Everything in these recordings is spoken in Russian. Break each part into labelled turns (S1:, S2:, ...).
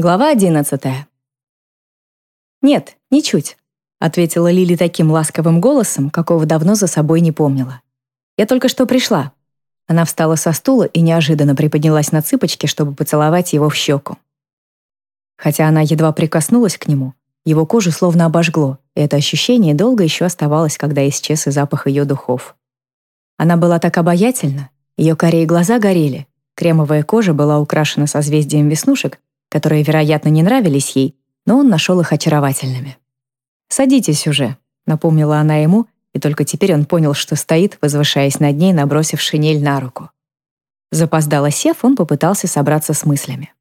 S1: Глава одиннадцатая. «Нет, ничуть», — ответила Лили таким ласковым голосом, какого давно за собой не помнила. «Я только что пришла». Она встала со стула и неожиданно приподнялась на цыпочки, чтобы поцеловать его в щеку. Хотя она едва прикоснулась к нему, его кожу словно обожгло, и это ощущение долго еще оставалось, когда исчез и запах ее духов. Она была так обаятельна, ее корее глаза горели, кремовая кожа была украшена созвездием веснушек, которые, вероятно, не нравились ей, но он нашел их очаровательными. «Садитесь уже», — напомнила она ему, и только теперь он понял, что стоит, возвышаясь над ней, набросив шинель на руку. Запоздало сев, он попытался собраться с мыслями.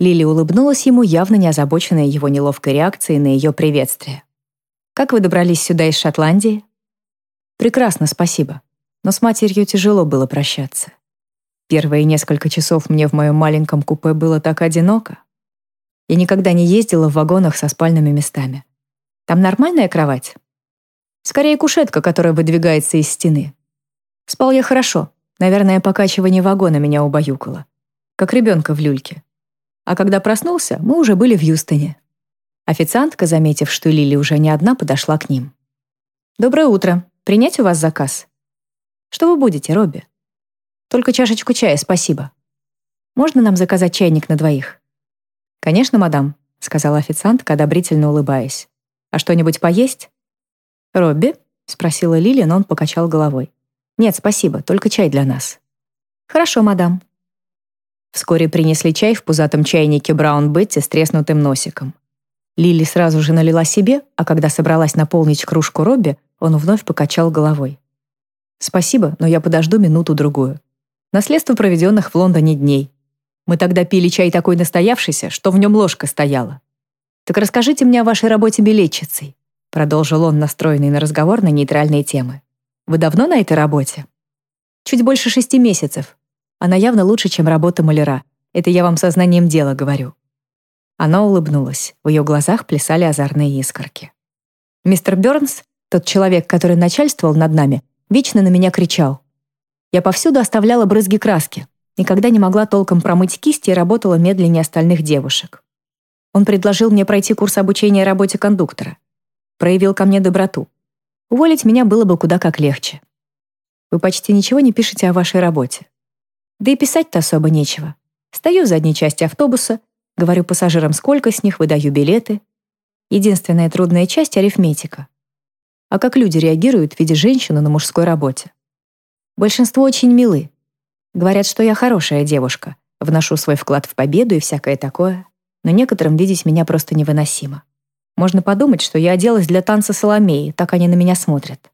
S1: Лили улыбнулась ему, явно не озабоченная его неловкой реакцией на ее приветствие. «Как вы добрались сюда из Шотландии?» «Прекрасно, спасибо. Но с матерью тяжело было прощаться. Первые несколько часов мне в моем маленьком купе было так одиноко. Я никогда не ездила в вагонах со спальными местами. Там нормальная кровать? Скорее кушетка, которая выдвигается из стены. Спал я хорошо. Наверное, покачивание вагона меня убаюкало. Как ребенка в люльке. А когда проснулся, мы уже были в Юстоне. Официантка, заметив, что Лили уже не одна, подошла к ним. «Доброе утро. Принять у вас заказ?» «Что вы будете, Робби?» Только чашечку чая, спасибо. Можно нам заказать чайник на двоих? Конечно, мадам, сказала официантка, одобрительно улыбаясь. А что-нибудь поесть? Робби? спросила Лили, но он покачал головой. Нет, спасибо, только чай для нас. Хорошо, мадам. Вскоре принесли чай в пузатом чайнике Браун Бетти с треснутым носиком. Лили сразу же налила себе, а когда собралась наполнить кружку Робби, он вновь покачал головой. «Спасибо, но я подожду минуту-другую. Наследство проведенных в Лондоне дней. Мы тогда пили чай такой настоявшийся, что в нем ложка стояла. Так расскажите мне о вашей работе билетчицей, продолжил он, настроенный на разговор на нейтральные темы. Вы давно на этой работе? Чуть больше шести месяцев. Она явно лучше, чем работа маляра. Это я вам сознанием дела говорю. Она улыбнулась. В ее глазах плясали озорные искорки. Мистер Бёрнс, тот человек, который начальствовал над нами, вечно на меня кричал. Я повсюду оставляла брызги краски, никогда не могла толком промыть кисти и работала медленнее остальных девушек. Он предложил мне пройти курс обучения работе кондуктора. Проявил ко мне доброту. Уволить меня было бы куда как легче. Вы почти ничего не пишете о вашей работе. Да и писать-то особо нечего. Стою в задней части автобуса, говорю пассажирам, сколько с них, выдаю билеты. Единственная трудная часть — арифметика. А как люди реагируют, видя женщину на мужской работе? Большинство очень милы. Говорят, что я хорошая девушка, вношу свой вклад в победу и всякое такое, но некоторым видеть меня просто невыносимо. Можно подумать, что я оделась для танца Соломеи, так они на меня смотрят.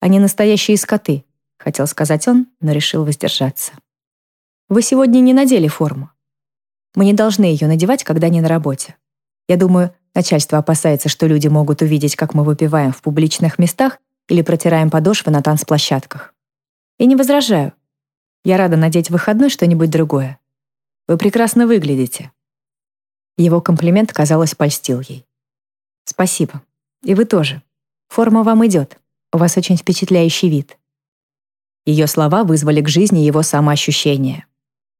S1: Они настоящие скоты, хотел сказать он, но решил воздержаться. Вы сегодня не надели форму. Мы не должны ее надевать, когда не на работе. Я думаю, начальство опасается, что люди могут увидеть, как мы выпиваем в публичных местах или протираем подошвы на танцплощадках. И не возражаю. Я рада надеть в выходной что-нибудь другое. Вы прекрасно выглядите. Его комплимент, казалось, польстил ей. Спасибо. И вы тоже. Форма вам идет. У вас очень впечатляющий вид. Ее слова вызвали к жизни его самоощущение.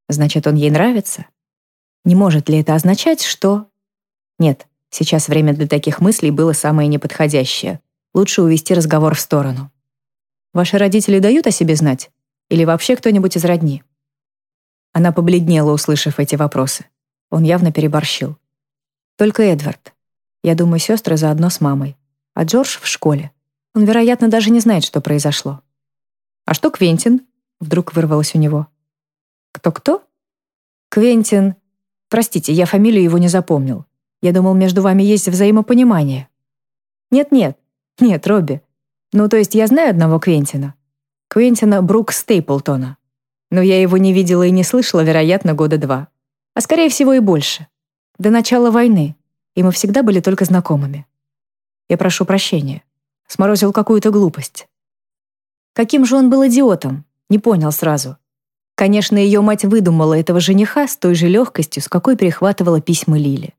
S1: Значит, он ей нравится? Не может ли это означать, что... Нет, сейчас время для таких мыслей было самое неподходящее. Лучше увести разговор в сторону. Ваши родители дают о себе знать? Или вообще кто-нибудь из родни?» Она побледнела, услышав эти вопросы. Он явно переборщил. «Только Эдвард. Я думаю, сестры заодно с мамой. А Джордж в школе. Он, вероятно, даже не знает, что произошло». «А что Квентин?» Вдруг вырвалось у него. «Кто-кто?» «Квентин...» «Простите, я фамилию его не запомнил. Я думал, между вами есть взаимопонимание». «Нет-нет. Нет, Робби. Ну, то есть я знаю одного Квентина. Квентина Брук Стейплтона. Но я его не видела и не слышала, вероятно, года два. А скорее всего и больше. До начала войны. И мы всегда были только знакомыми. Я прошу прощения. Сморозил какую-то глупость. Каким же он был идиотом? Не понял сразу. Конечно, ее мать выдумала этого жениха с той же легкостью, с какой перехватывала письма Лили.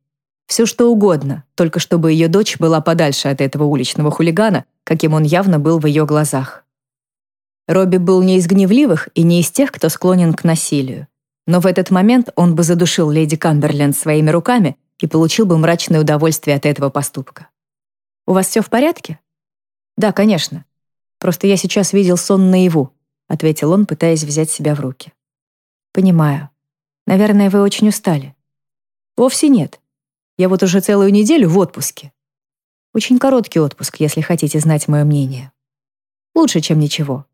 S1: Все что угодно, только чтобы ее дочь была подальше от этого уличного хулигана, каким он явно был в ее глазах. Робби был не из гневливых и не из тех, кто склонен к насилию. Но в этот момент он бы задушил леди Камберленд своими руками и получил бы мрачное удовольствие от этого поступка. «У вас все в порядке?» «Да, конечно. Просто я сейчас видел сон наяву», ответил он, пытаясь взять себя в руки. «Понимаю. Наверное, вы очень устали». «Вовсе нет. Я вот уже целую неделю в отпуске. Очень короткий отпуск, если хотите знать мое мнение. Лучше, чем ничего.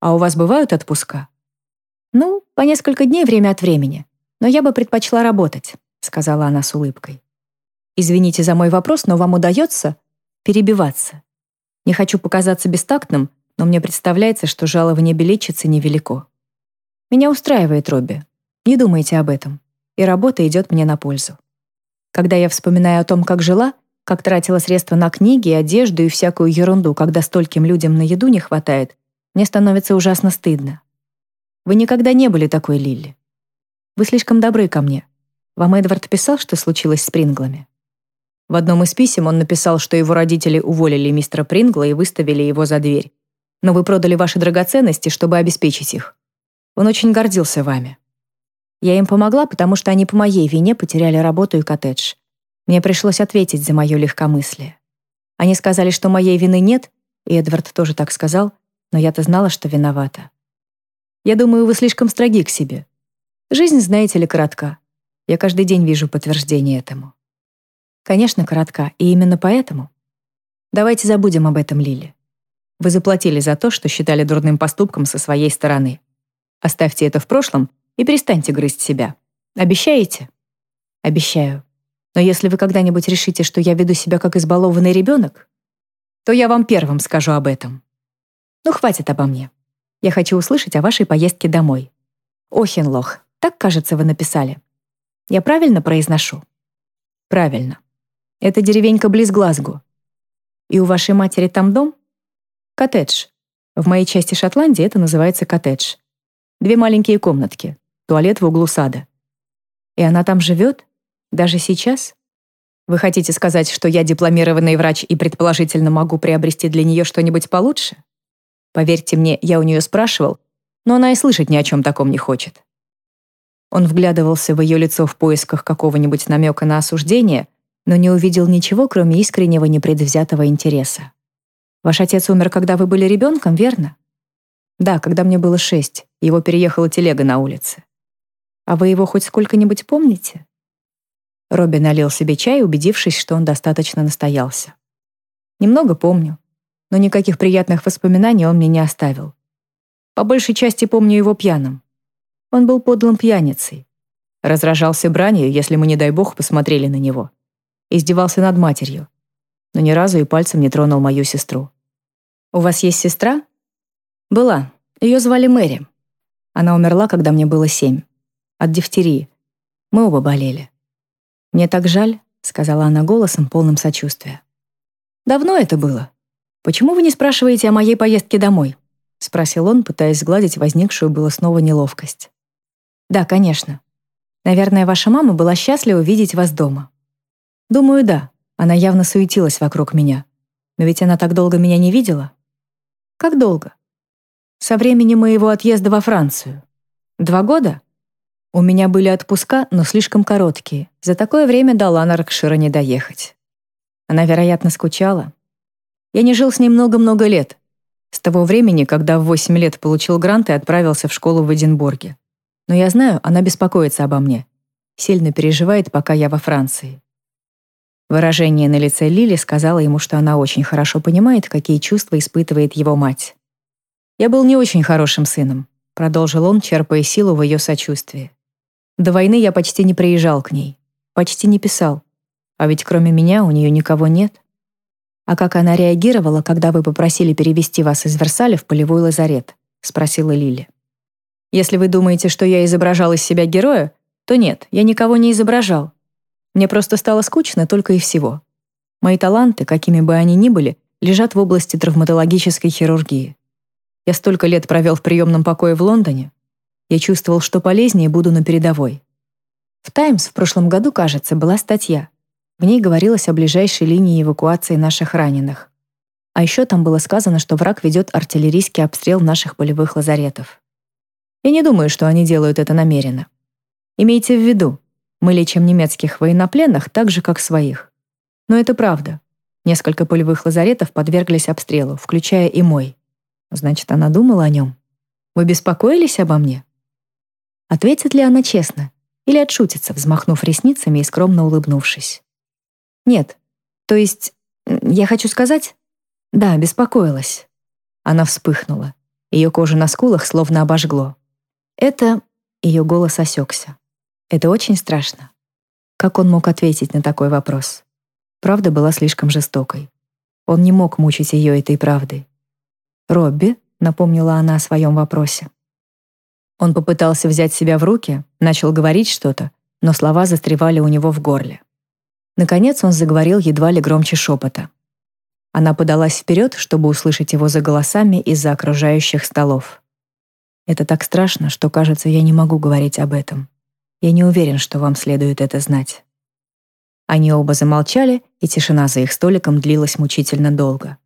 S1: А у вас бывают отпуска?» «Ну, по несколько дней время от времени. Но я бы предпочла работать», — сказала она с улыбкой. «Извините за мой вопрос, но вам удается перебиваться. Не хочу показаться бестактным, но мне представляется, что жалование билетчицы невелико. Меня устраивает Робби. Не думайте об этом. И работа идет мне на пользу. Когда я вспоминаю о том, как жила, как тратила средства на книги, одежду и всякую ерунду, когда стольким людям на еду не хватает, мне становится ужасно стыдно. Вы никогда не были такой, Лилли. Вы слишком добры ко мне. Вам Эдвард писал, что случилось с Принглами? В одном из писем он написал, что его родители уволили мистера Прингла и выставили его за дверь. Но вы продали ваши драгоценности, чтобы обеспечить их. Он очень гордился вами. Я им помогла, потому что они по моей вине потеряли работу и коттедж. Мне пришлось ответить за мое легкомыслие. Они сказали, что моей вины нет, и Эдвард тоже так сказал, но я-то знала, что виновата. Я думаю, вы слишком строги к себе. Жизнь, знаете ли, коротка. Я каждый день вижу подтверждение этому. Конечно, коротка, и именно поэтому. Давайте забудем об этом, Лили. Вы заплатили за то, что считали дурным поступком со своей стороны. Оставьте это в прошлом и перестаньте грызть себя. Обещаете? Обещаю. Но если вы когда-нибудь решите, что я веду себя как избалованный ребенок, то я вам первым скажу об этом. Ну, хватит обо мне. Я хочу услышать о вашей поездке домой. Охенлох, так, кажется, вы написали. Я правильно произношу? Правильно. Это деревенька близ Глазго. И у вашей матери там дом? Коттедж. В моей части Шотландии это называется коттедж. Две маленькие комнатки, туалет в углу сада. И она там живет? Даже сейчас? Вы хотите сказать, что я дипломированный врач и предположительно могу приобрести для нее что-нибудь получше? Поверьте мне, я у нее спрашивал, но она и слышать ни о чем таком не хочет. Он вглядывался в ее лицо в поисках какого-нибудь намека на осуждение, но не увидел ничего, кроме искреннего непредвзятого интереса. «Ваш отец умер, когда вы были ребенком, верно?» «Да, когда мне было шесть. Его переехала телега на улице». «А вы его хоть сколько-нибудь помните?» Робби налил себе чай, убедившись, что он достаточно настоялся. «Немного помню но никаких приятных воспоминаний он мне не оставил. По большей части помню его пьяным. Он был подлым пьяницей. Разражался бранью, если мы, не дай бог, посмотрели на него. Издевался над матерью. Но ни разу и пальцем не тронул мою сестру. «У вас есть сестра?» «Была. Ее звали Мэри. Она умерла, когда мне было семь. От дифтерии. Мы оба болели. «Мне так жаль», — сказала она голосом, полным сочувствия. «Давно это было. «Почему вы не спрашиваете о моей поездке домой?» — спросил он, пытаясь сгладить возникшую было снова неловкость. «Да, конечно. Наверное, ваша мама была счастлива видеть вас дома». «Думаю, да. Она явно суетилась вокруг меня. Но ведь она так долго меня не видела». «Как долго?» «Со времени моего отъезда во Францию. Два года?» У меня были отпуска, но слишком короткие. За такое время до Ланаркшира не доехать. Она, вероятно, скучала, я не жил с ней много-много лет. С того времени, когда в 8 лет получил грант и отправился в школу в Эдинбурге. Но я знаю, она беспокоится обо мне. Сильно переживает, пока я во Франции. Выражение на лице Лили сказала ему, что она очень хорошо понимает, какие чувства испытывает его мать. «Я был не очень хорошим сыном», — продолжил он, черпая силу в ее сочувствии. «До войны я почти не приезжал к ней, почти не писал. А ведь кроме меня у нее никого нет. «А как она реагировала, когда вы попросили перевести вас из Версаля в полевой лазарет?» — спросила Лили. «Если вы думаете, что я изображал из себя героя, то нет, я никого не изображал. Мне просто стало скучно только и всего. Мои таланты, какими бы они ни были, лежат в области травматологической хирургии. Я столько лет провел в приемном покое в Лондоне. Я чувствовал, что полезнее буду на передовой. В «Таймс» в прошлом году, кажется, была статья — в ней говорилось о ближайшей линии эвакуации наших раненых. А еще там было сказано, что враг ведет артиллерийский обстрел наших полевых лазаретов. Я не думаю, что они делают это намеренно. Имейте в виду, мы лечим немецких военнопленных так же, как своих. Но это правда. Несколько полевых лазаретов подверглись обстрелу, включая и мой. Значит, она думала о нем. Вы беспокоились обо мне? Ответит ли она честно? Или отшутится, взмахнув ресницами и скромно улыбнувшись? Нет. То есть, я хочу сказать... Да, беспокоилась. Она вспыхнула. Ее кожа на скулах словно обожгло. Это... Ее голос осекся. Это очень страшно. Как он мог ответить на такой вопрос? Правда была слишком жестокой. Он не мог мучить ее этой правдой. «Робби», — напомнила она о своем вопросе. Он попытался взять себя в руки, начал говорить что-то, но слова застревали у него в горле. Наконец он заговорил едва ли громче шепота. Она подалась вперед, чтобы услышать его за голосами из-за окружающих столов. «Это так страшно, что, кажется, я не могу говорить об этом. Я не уверен, что вам следует это знать». Они оба замолчали, и тишина за их столиком длилась мучительно долго.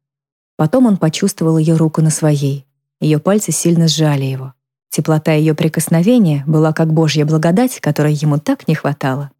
S1: Потом он почувствовал ее руку на своей. Ее пальцы сильно сжали его. Теплота ее прикосновения была как божья благодать, которой ему так не хватало.